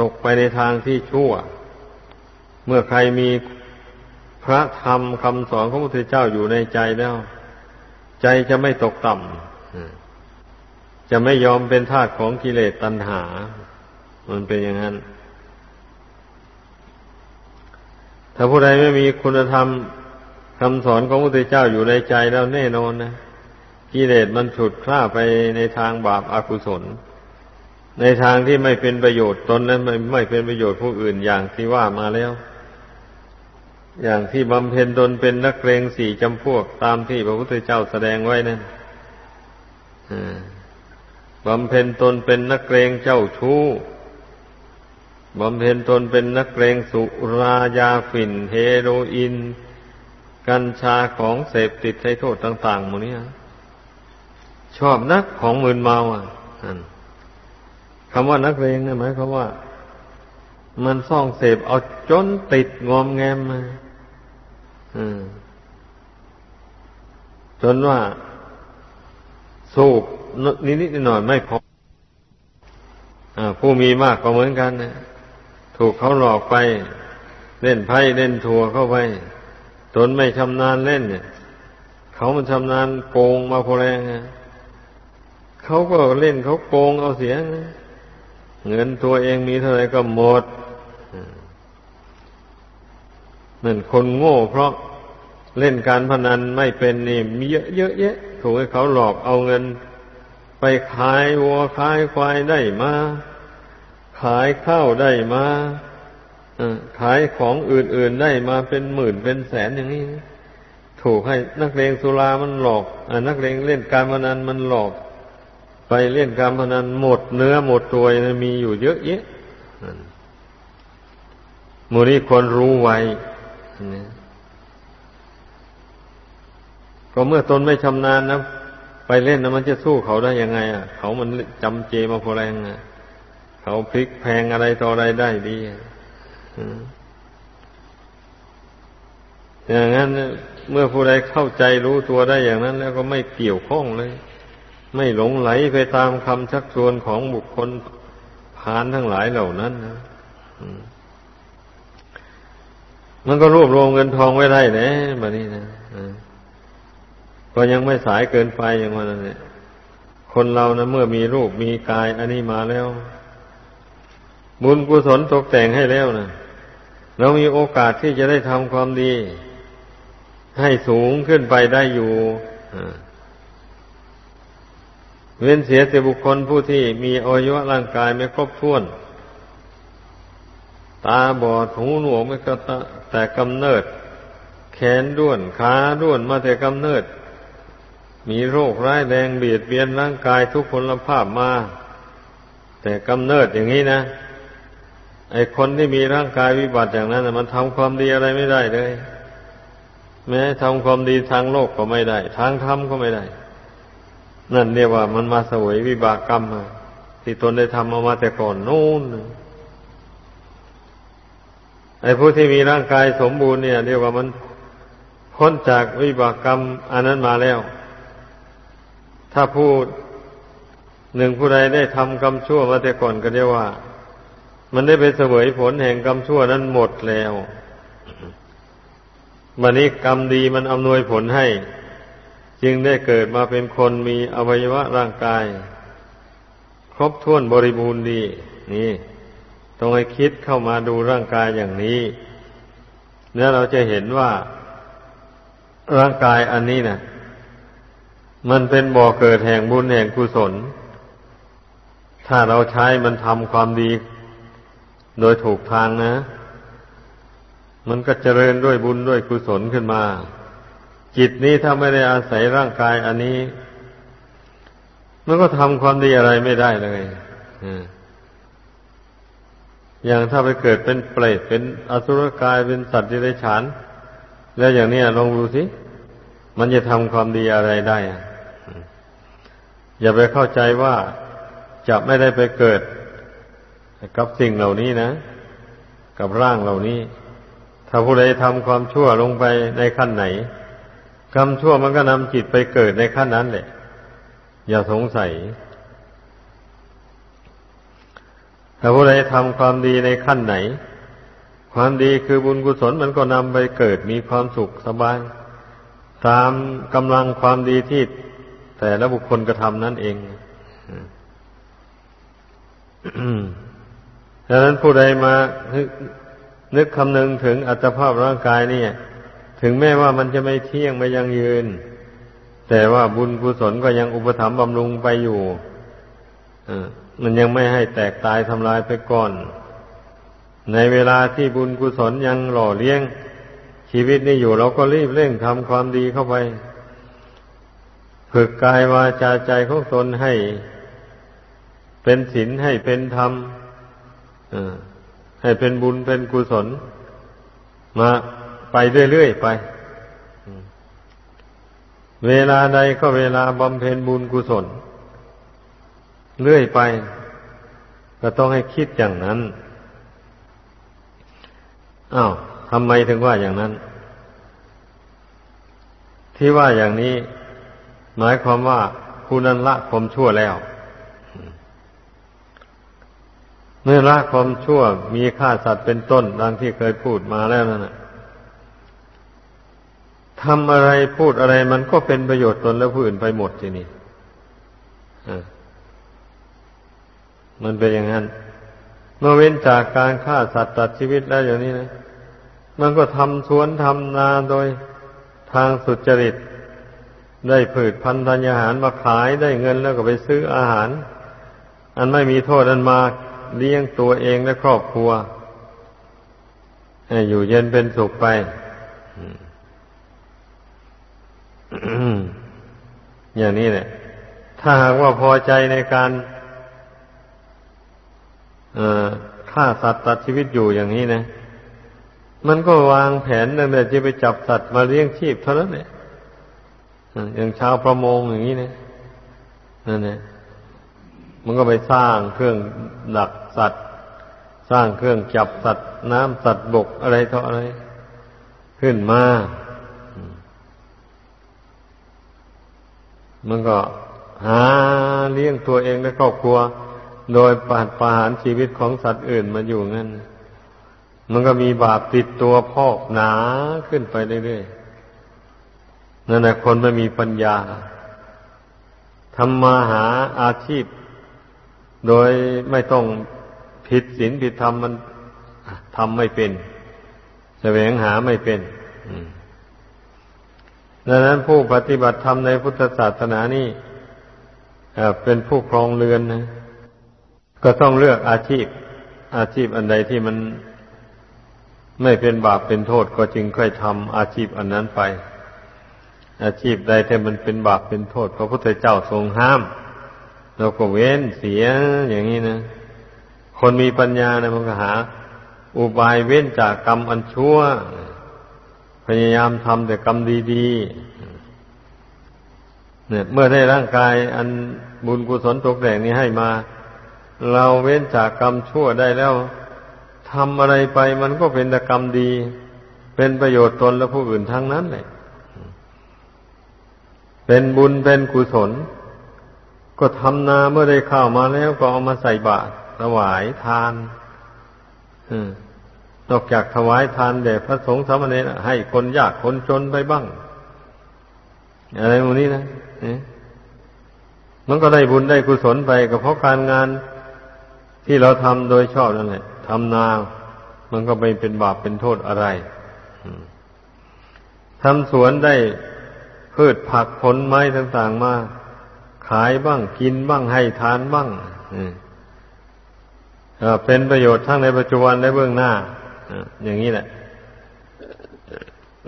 ตกไปในทางที่ชั่ว เมื่อใครมีพระธรรมคำสอนของพระพุทธเจ้าอยู่ในใจแล้ว ใจจะไม่ตกต่ำจะไม่ยอมเป็นทาสของกิเลสตัณหา มันเป็นอย่างนั้น ถ้าผู้ใดไม่มีคุณธรรมคำสอนของพระพุทธเจ้าอยู่ในใจแล้วแน่นอนนะกิเลสมันฉุดคล้าไปในทางบาปอากุศล ในทางที่ไม่เป็นประโยชน์ตนนั้นไม่ไม่เป็นประโยชน์ผู้อื่นอย่างที่ว่ามาแล้ว อย่างที่บำเพ็ญตนเป็นนักเรงสี่จำพวกตามที่พระพุทธเจ้าแสดงไว้นั่นบำเพ็ญตนเป็นนักเรงเจ้าชู้ บำเพ็ญตนเป็นนักเรงสุรายาฝิ่น เฮโรอีน กัญชาของเสพติดให้โทษต่าง ๆ หมดนี้ชอบนักของมืนเมาอะคำว่านักเลงเนี่ยหมายความว่า มันซ่องเสพเอาจนติดงอมแงมมา จนว่า สูบนิดๆหน่อยไม่พออผู้มีมากก็เหมือนกันนะถูกเขาหลอกไปเล่นไพ่เล่นทัวเข้าไปตนไม่ชำนาญเล่นเนี่ยเขามันชำนาญโกงมาพอแรงเขาก็เล่นเขาโกงเอาเสีย เงินตัวเองมีเท่าไหร่ก็หมด นั่นคนโง่เพราะเล่นการพนันไม่เป็นนี่มีเยอะเยอะแยะถูกให้เขาหลอกเอาเงิน ไปขายวัวขายควายได้มาขายข้าวได้มาขายของอื่นๆได้มาเป็นหมื่นเป็นแสนอย่างนี้ ถูกให้นักเลงสุรามันหลอกอนักเลงเล่นการพนันมันหลอก ไปเล่นการพนันหมดเนื้อหมดตัวมีอยู่เยอะแยะมูนี้คนรู้ไว้ ก็เมื่อตนไม่ชำนาญนะไปเล่นนะมันจะสู้เขาได้ยังไง อะ เขามันจำเจมาพอแรงอะ เขาพลิกแพงอะไรต่ออะไรได้ดีอย่างนั้นเมื่อผู้ใดเข้าใจรู้ตัวได้อย่างนั้น แล้วก็ไม่เกี่ยวข้องเลย ไม่หลงไหลไปตามคำชักชวนของบุคคลผ่านทั้งหลายเหล่านั้นนะ มันก็รวบรวมเงินทองไว้ได้แนะแบบนี้นะก็ยังไม่สายเกินไปอย่างนั้นเนี่ยคนเรานะเมื่อมีรูปมีกาย อันนี้มาแล้ว บุญกุศลตกแต่งให้แล้วนะเรามีโอกาสที่จะได้ทำความดี ให้สูงขึ้นไปได้อยู่เว้นเสียแต่บุคคลผู้ที่มีอวัยวะร่างกายไม่ครบถ้วน ตาบอดหูหนวกไม่ก็แต่กำเนิด แขนด้วนขาด้วนมาแต่กำเนิด มีโรคร้ายแรงเบียดเบียนร่างกายทุกพลภาพมา แต่กำเนิดอย่างนี้นะ ไอคนที่มีร่างกายวิบัติอย่างนั้นมันทำความดีอะไรไม่ได้เลย แม้ทำความดีทางโลกก็ไม่ได้ ทางธรรมก็ไม่ได้ นั่นเรียกว่ามันมาสวยวิบากกรรมที่ตนได้ทำมามาแต่ก่อนโน้น ไอ้ผู้ที่มีร่างกายสมบูรณ์เนี่ยเรียกว่ามันพ้นจากวิบากกรรมอันนั้นมาแล้ว ถ้าผู้หนึ่งผู้ใดได้ทำกรรมชั่วมาแต่ก่อนก็เรียกว่า มันได้ไปเสวยผลแห่งกรรมชั่วนั้นหมดแล้วมันนี้กรรมดีมันอำนวยผลให้ จึงได้เกิดมาเป็นคนมีอวัยวะร่างกาย ครบถ้วนบริบูรณ์ดี นี่ งให้คิดเข้ามาดูร่างกายอย่างนี้แล้วเราจะเห็นว่าร่างกายอันนี้นะ่ะ มันเป็นบ่อเกิดแห่งบุญแห่งกุศล ถ้าเราใช้มันทำความดี โดยถูกทางนะ มันก็เจริญด้วยบุญด้วยกุศลขึ้นมา จิตนี้ถ้าไม่ได้อาศัยร่างกายอันนี้ มันก็ทำความดีอะไรไม่ได้เลยอ อย่างถ้าไปเกิดเป็นเปรตเป็นอสุรกายเป็นสัตว์ที่ได้ฉาน แล้วอย่างนี้ลองดูสิ มันจะทำความดีอะไรได้อย่าไปเข้าใจว่าจะไม่ได้ไปเกิด กับสิ่งเหล่านี้นะ กับร่างเหล่านี้ ถ้าผู้ใดทำความชั่วลงไปในขั้นไหนกรรมชั่วมันก็นำจิตไปเกิดในขั้นนั้นแหละ อย่าสงสัย ถ้าผู้ใดทำความดีในขั้นไหน ความดีคือบุญกุศลมันก็นำไปเกิดมีความสุขสบาย ตามกำลังความดีที่แต่ละบุคคลกระทำนั่นเองดังนั้นผู้ใดมานึกคำนึงถึงอัตภาพร่างกายนี่ถึงแม้ว่ามันจะไม่เที่ยงไม่ยังยืน แต่ว่าบุญกุศลก็ยังอุปถัมภ์บำรุงไปอยู่ มันยังไม่ให้แตกตายทำลายไปก่อน ในเวลาที่บุญกุศลยังหล่อเลี้ยง ชีวิตนี้อยู่เราก็รีบเร่งทำความดีเข้าไป ฝึกกายวาจาใจของตนให้ เป็นศีลให้เป็นธรรมให้เป็นบุญเป็นกุศล มาไปเรื่อยๆไป เวลาใดก็เวลาบำเพ็ญบุญกุศล เรื่อยไป ก็ต้องให้คิดอย่างนั้นอ้าวทำไมถึงว่าอย่างนั้น ที่ว่าอย่างนี้ หมายความว่าผู้นั้นละความชั่วแล้ว เมื่อละความชั่วมีฆ่าสัตว์เป็นต้นดังที่เคยพูดมาแล้วนั่นะทำอะไรพูดอะไรมันก็เป็นประโยชน์ตนและผู้อื่นไปหมดทีนี้ มันเป็นอย่างนั้น เมื่อเว้นจากการฆ่าสัตว์ตัดชีวิตแล้วอย่างนี้นะ มันก็ทำสวนทำนาโดยทางสุจริต ได้ผืดพันธัญญาหารมาขายได้เงินแล้วก็ไปซื้ออาหาร อันไม่มีโทษอันมาเลี้ยงตัวเองและครอบครัวอยู่เย็นเป็นสุขไปอย่างนี้แหละ ถ้าหากว่าพอใจในการ ฆ่าสัตว์ตัดชีวิตอยู่อย่างนี้นะ มันก็วางแผนนั่นแหละจะไปจับสัตว์มาเลี้ยงชีพเท่านั้นแหละอย่างชาวประมงอย่างนี้นะนั่นแหละมันก็ไปสร้างเครื่องดักสัตว์ สร้างเครื่องจับสัตว์ น้ำสัตว์บกอะไรเท่าอะไร ขึ้นมา มันก็หาเลี้ยงตัวเองและครอบครัว โดยปาดปาหารชีวิตของสัตว์อื่นมาอยู่งั้น มันก็มีบาปติดตัวพอกหนาขึ้นไปเรื่อยๆนั่นแหละคนไม่มีปัญญาทำมาหาอาชีพ โดยไม่ต้องผิดศีลผิดธรรมมันทำไม่เป็นแสวงหาไม่เป็นดังนั้นผู้ปฏิบัติธรรมในพุทธศาสนานี่เป็นผู้ครองเรือนนะ ก็ต้องเลือกอาชีพ อาชีพอันใดที่มันไม่เป็นบาปเป็นโทษก็จึงค่อยทำอาชีพอันนั้นไป อาชีพใดที่มันเป็นบาปเป็นโทษพระพุทธเจ้าทรงห้าม เราก็เว้นเสียอย่างนี้นะคนมีปัญญานะมันก็หา อุบายเว้นจากกรรมอันชั่ว พยายามทำแต่กรรมดีๆเนี่ย เมื่อได้ร่างกายอันบุญกุศลตกแต่งนี้ให้มา เราเว้นจากกรรมชั่วได้แล้วทำอะไรไปมันก็เป็นแต่กรรมดี เป็นประโยชน์ตนและผู้อื่นทั้งนั้นเลยเป็นบุญเป็นกุศล ก็ทำนาเมื่อได้ข้าวมาแล้วก็เอามาใส่บาตรถวายทานนอกจากถวายทานแด่พระสงฆ์สามเณรให้คนยากคนจนไปบ้าง อะไรพวกนี้นะมันก็ได้บุญได้กุศลไปก็เพราะการงาน ที่เราทำโดยชอบนั่นแหละทำนา มันก็ไม่เป็นบาปเป็นโทษอะไรทำสวนได้พืชผักผลไม้ต่าง ๆ มา ขายบ้างกินบ้างให้ทานบ้างเป็นประโยชน์ทั้งในปัจจุบันและเบื้องหน้าอย่างนี้แหละ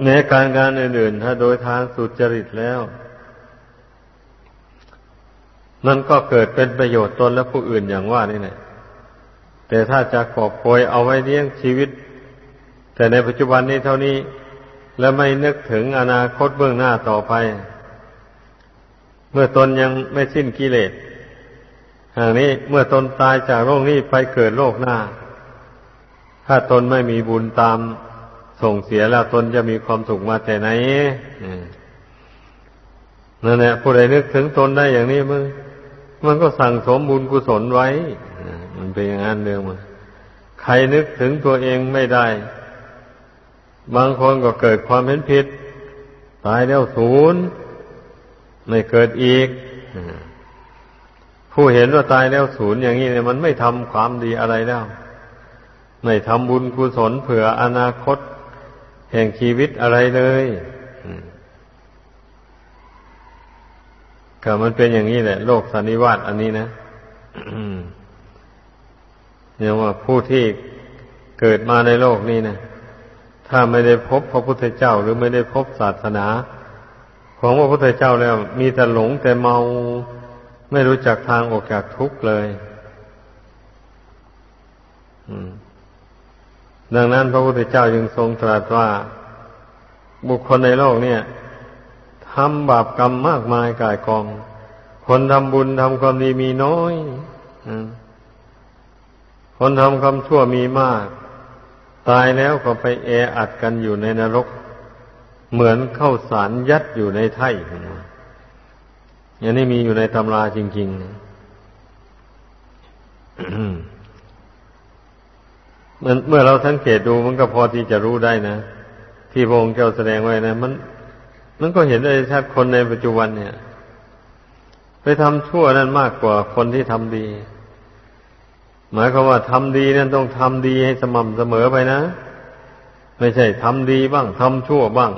ในการงานอื่นๆถ้าโดยทางสุจริตแล้ว มันก็เกิดเป็นประโยชน์ตนและผู้อื่นอย่างว่านี่แหละ แต่ถ้าจะกอบโกยเอาไว้เลี้ยงชีวิต แต่ในปัจจุบันนี้เท่านี้ และไม่นึกถึงอนาคตเบื้องหน้าต่อไป เมื่อตนยังไม่สิ้นกิเลสทางนี้เมื่อตนตายจากโลกนี้ไปเกิดโลกหน้า ถ้าตนไม่มีบุญตามส่งเสียแล้วตนจะมีความสุขมาแต่ไหนนั่นแหละผู้ใดนึกถึงตนได้อย่างนี้มันมันก็สั่งสมบุญกุศลไว้ เป็นอย่างนั้นเรื่องมันใครนึกถึงตัวเองไม่ได้ บางคนก็เกิดความเห็นผิด ตายแล้วศูนย์ไม่เกิดอีก ผู้เห็นว่าตายแล้วศูนย์อย่างนี้เนี่ยมันไม่ทำความดีอะไรแล้ว ไม่ทำบุญกุศลเผื่ออนาคต แห่งชีวิตอะไรเลยก็มันเป็นอย่างนี้แหละ โลกสันนิวาตอันนี้นะ เนี่ยว่าผู้ที่เกิดมาในโลกนี้นะถ้าไม่ได้พบพระพุทธเจ้า หรือไม่ได้พบศาสนา ของพระพุทธเจ้าแล้ว มีแต่หลงแต่เมาไม่รู้จักทางออกจากทุกข์เลยดังนั้นพระพุทธเจ้าจึงทรงตรัสว่า บุคคลในโลกเนี่ยทำบาปกรรมมากมายกายกอง คนทำบุญทำความดีมีน้อย คนทำความชั่วมีมาก ตายแล้วก็ไปแออัดกันอยู่ในนรก เหมือนเข้าสารยัดอยู่ในไถ่อย่างนี้มีอยู่ในตำราจริงๆเมื่อเราสังเกตดูมันก็พอที่จะรู้ได้นะ ที่พระองค์เจ้าแสดงไว้นะ มัน มันก็เห็นได้ชัดคนในปัจจุบันเนี่ย ไปทำชั่วนั้นมากกว่าคนที่ทำดี หมายความว่าทำดีนั้นต้องทำดีให้สม่ำเสมอไปนะ ไม่ใช่ทำดีบ้างทำชั่วบ้าง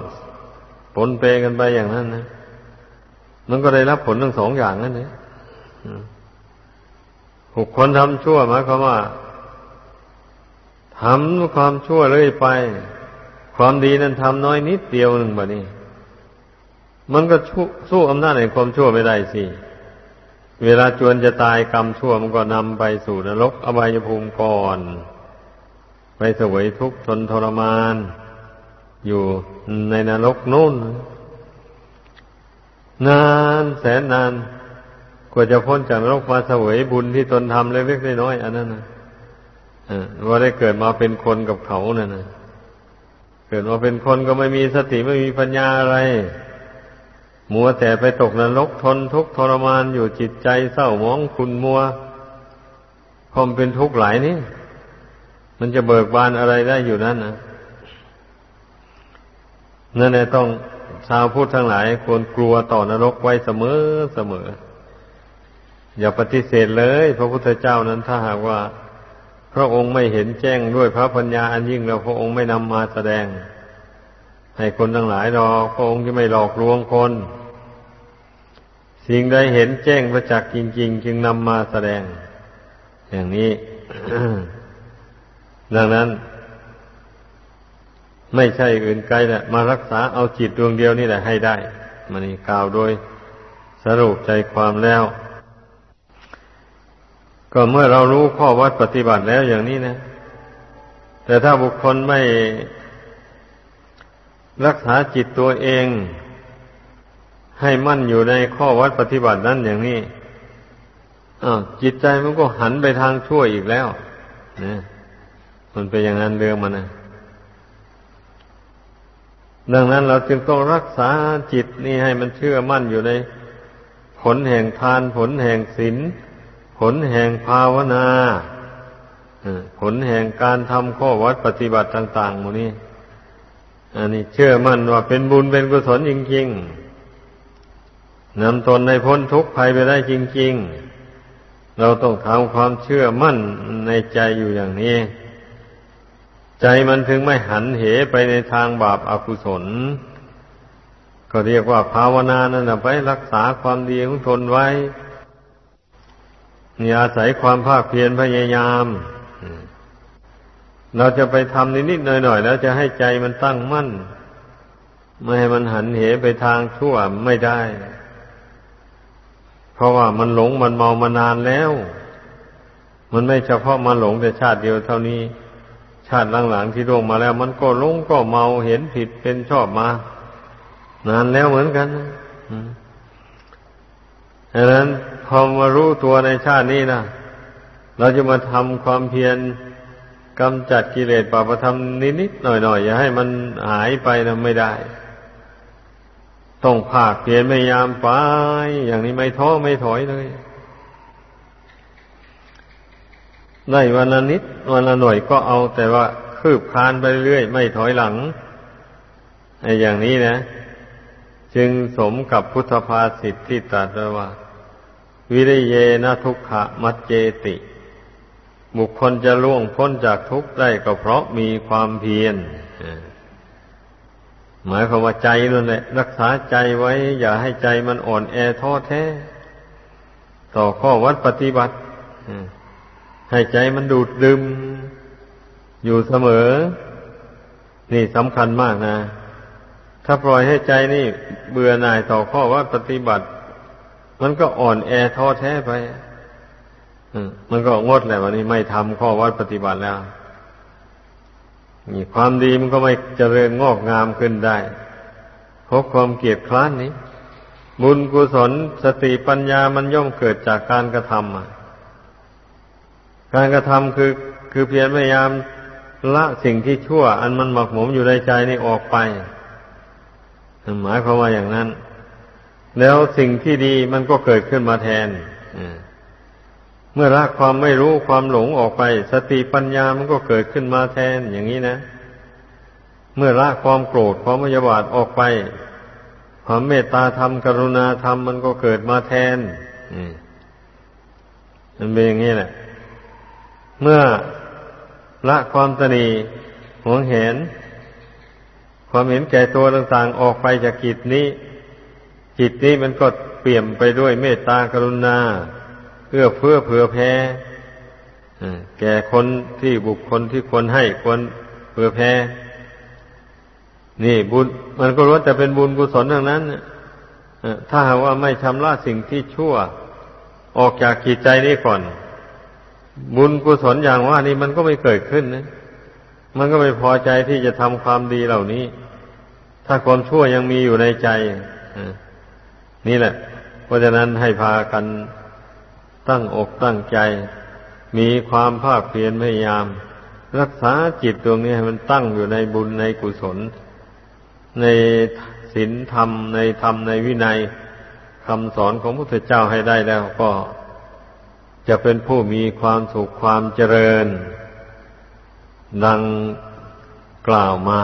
ผลเปกันไปอย่างนั้นนะมันก็ได้รับผลทั้งสองอย่างนั่นเองหกคนทำชั่วหมายความว่าทำความชั่วเลยไป ความดีนั้นทำน้อยนิดเดียวหนึ่งแบบนี้ มันก็สู้อำนาจแห่งความชั่วไม่ได้สิ เวลาจวนจะตายกรรมชั่วมันก็นำไปสู่นรกอบายภูมิก่อน ไปสวยทุกข์ทนทรมาน อยู่ในนรกนู่น นานแสนนานกว่าจะพ้นจากนรกมาสวยบุญที่ตนทำเล็กๆน้อยๆอันนั้นนะว่าได้เกิดมาเป็นคนกับเขานั่นนะเกิดมาเป็นคนก็ไม่มีสติไม่มีปัญญาอะไร มัวแต่ไปตกนรกทนทุกข์ทรมานอยู่จิตใจเศร้าหมองคุณมัวพอมเป็นทุกข์หลายนี่มันจะเบิกบานอะไรได้อยู่นั่นนะนั่นแหละต้องชาวพุทธทั้งหลายควรกลัวต่อนรกไว้เสมอเสมอ อย่าปฏิเสธเลย พระพุทธเจ้านั้นถ้าหากว่า พระองค์ไม่เห็นแจ้งด้วยพระปัญญาอันยิ่งแล้วพระองค์ไม่นำมาแสดง ให้คนทั้งหลายรอพระองค์จะไม่หลอกลวงคน สิ่งใดเห็นแจ้งประจักษ์จริง ๆ จึงนำมาแสดง อย่างนี้ ดังนั้น ไม่ใช่อื่นไกลแหละมารักษาเอาจิตดวงเดียวนี่แหละให้ได้มันนี่กล่าวโดยสรุปใจความแล้ว ก็เมื่อเรารู้ข้อวัดปฏิบัติแล้วอย่างนี้นะ แต่ถ้าบุคคลไม่ รักษาจิตตัวเอง ให้มั่นอยู่ในข้อวัดปฏิบัตินั้นอย่างนี้จิตใจมันก็หันไปทางชั่วอีกแล้วนะมันเป็นอย่างนั้นเรื่องมันนะดังนั้นเราจึงต้องรักษาจิตนี่ให้มันเชื่อมั่นอยู่ใน ผลแห่งทาน ผลแห่งศีลผลแห่งภาวนาผลแห่งการทำข้อวัดปฏิบัติต่าง ๆ หมดนี้ อันนี้เชื่อมั่นว่าเป็นบุญเป็นกุศลจริงๆนำตนในพ้นทุกข์ภัยไปได้จริง ๆ เราต้องทำความเชื่อมั่นในใจอยู่อย่างนี้ ใจมันถึงไม่หันเหไปในทางบาปอากุศล ก็เรียกว่าภาวนานั่นแหะไปรักษาความดีของตนไว้นี่อาศัยความภาคเพียรพยายาม เราจะไปทำนิดๆหน่อยๆแล้วจะให้ใจมันตั้งมั่น ไม่ให้มันหันเหไปทางชั่วไม่ได้ เพราะว่ามันหลงมันเมามานานแล้ว มันไม่เฉพาะมาหลงแต่ชาติเดียวเท่านี้ ชาติหลังๆที่ล่วงมาแล้ว มันก็ลงก็เมาเห็นผิดเป็นชอบมา นานแล้วเหมือนกันดังนั้นพอมารู้ตัวในชาตินี้นะเราจะมาทำความเพียร กำจัดกิเลสปาประธรรมนิดๆหน่อยๆอย่าให้มันหายไปนะไม่ได้ ต้องภาคเพียรพยายามไป อย่างนี้ไม่ท้อไม่ถอยเลยได้วันละนิดวันละหน่อยก็เอาแต่ว่าคืบคานไปเรื่อยไม่ถอยหลังไอ้อย่างนี้นะ จึงสมกับพุทธภาษิตที่ตรัสว้ว่า วิริเยนะทุกขะมัจเจติ บุคคลจะล่วงพ้นจากทุกข์ได้ก็เพราะมีความเพียรหมายความว่าใจนั่นแหละรักษาใจไว้ อย่าให้ใจมันอ่อนแอท้อแท้ ต่อข้อวัดปฏิบัติให้ใจมันดูดดึมอยู่เสมอ นี่สำคัญมากนะ ถ้าปล่อยให้ใจนี่ เบื่อหน่ายต่อข้อว่าปฏิบัติ มันก็อ่อนแอท้อแท้ไป มันก็งดแหละวันนี้ไม่ทำข้อวัดปฏิบัติแล้วนี่ความดีมันก็ไม่เจริญงอกงามขึ้นได้เพราะความเกียดคร้านนี้ บุญกุศลสติปัญญามันย่อมเกิดจากการกระทำการกระทำคือคือเพียรพยายามละสิ่งที่ชั่ว อันมันหมักหมมอยู่ในใจนี่ออกไปหมายความว่าอย่างนั้น แล้วสิ่งที่ดีมันก็เกิดขึ้นมาแทน เมื่อละความไม่รู้ความหลงออกไป สติปัญญามันก็เกิดขึ้นมาแทนอย่างนี้นะ เมื่อละความโกรธความมยาบาทออกไป ความเมตตาธรรมกรุณาธรรมมันก็เกิดมาแทนมันเป็นอย่างนี้แหละ เมื่อละความตนีหวงเห็น ความเห็นแก่ตัวต่างๆออกไปจากจิตนี้ จิตนี้มันก็เปลี่ยมไปด้วยเมตตากรุณา เพื่อเพื่อเผื่อแผ่แก่คนที่บุคคลที่ควรให้ควรเผื่อแผ่นี่บุญ มันก็รู้แต่เป็นบุญกุศลทั้งนั้นถ้าหากว่าไม่ชำระสิ่งที่ชั่ว ออกจากจิตใจนี้ก่อน บุญกุศลอย่างว่านี่มันก็ไม่เกิดขึ้นนะมันก็ไม่พอใจที่จะทำความดีเหล่านี้ ถ้าความชั่วยังมีอยู่ในใจนี่แหละ เพราะฉะนั้นให้พากัน ตั้งอกตั้งใจ มีความภาคเพียรพยายาม รักษาจิตดวงนี้ให้มันตั้งอยู่ในบุญในกุศล ในศีลธรรมในธรรมในวินัยคำสอนของพระพุทธเจ้าให้ได้แล้วก็จะเป็นผู้มีความสุขความเจริญ ดังกล่าวมา